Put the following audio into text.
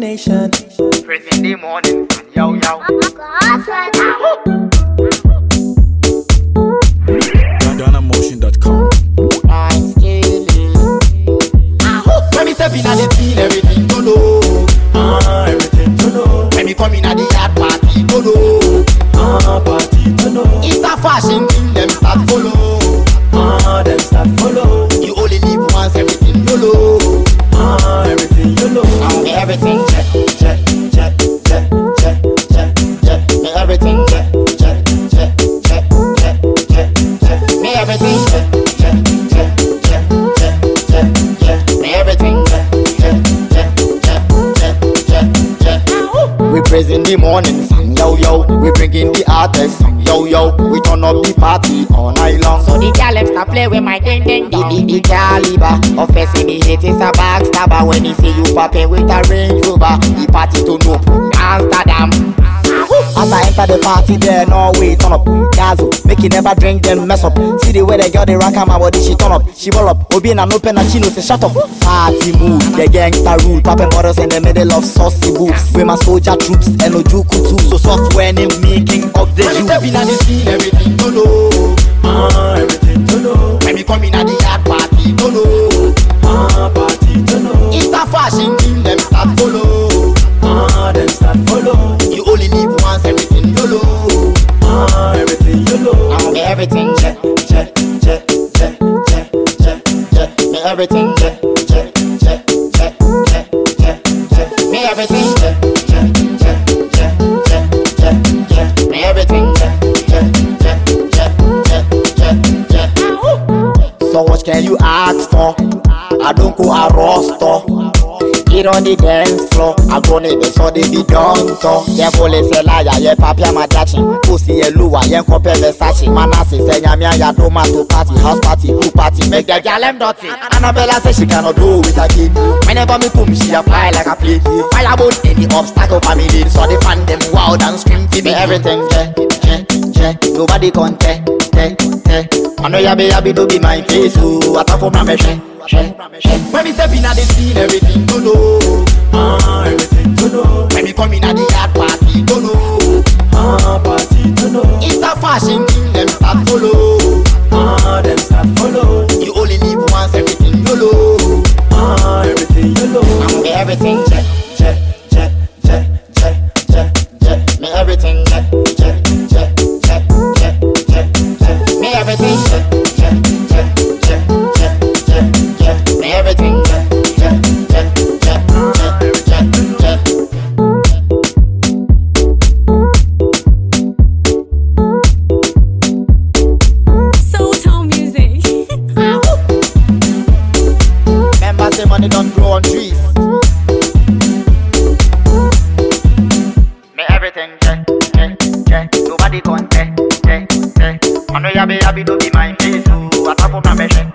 nation. Press in the morning, yo yo. GhanaMotion.com. I'm scaling. When me step in at the scene, everything to know. Ah, everything to know. When me come in at the morning song, yo yo. We bring in the artist song, yo yo. We turn up the party all night long. So the gal stop play with my ding ding. The, the, the caliber of the hate is a backstabber. When he see you popping with a Range Rover, the party to know Amsterdam. As I enter the party, there no way turn up. Gazo, make you never drink then mess up. See the way the girl they rock on my body, she turn up, she ball up. Obi and open and she say shut up. Party mood, the gangster rule, popping bottles in the middle of saucy boobs. With my soldier troops and Ojuku too, so soft when him making up the. Stepping on the scene, everything to know. Ah, everything to know. When me come in at the yard party, to know. Ah, party to know. It's a fashion thing, them start follow. So you ask for? I don't go a roster. Get on the dance floor. I go need the so they be done to. Yeah, police a liar, yeah, papi I'm a judging. Pussy a lua, yeah, compare Versace. Man, I say, say, yeah, yeah, do man to party, house party, pool party, make the girl them dirty. Annabella say she cannot do with a kid. Whenever me come, she a fly like a plane. Firebolt any obstacle for me lead. So they fan them wild and scream to me everything. Yeah, yeah, yeah. Nobody can tell. I know ya be, be, do be my face. Oh, I talk for my machine. When me step in at the scene, everything to know. Ah, everything to know. When me come in at the yard party, to know. Ah, party to know. It's a fashion thing, them start follow. Ah, them start follow. You only live once, everything you know. Ah, everything you know. Now me everything check, check, check, check, check, check, check. Me everything Know ya be happy to be my. Ooh, I talk for my mission.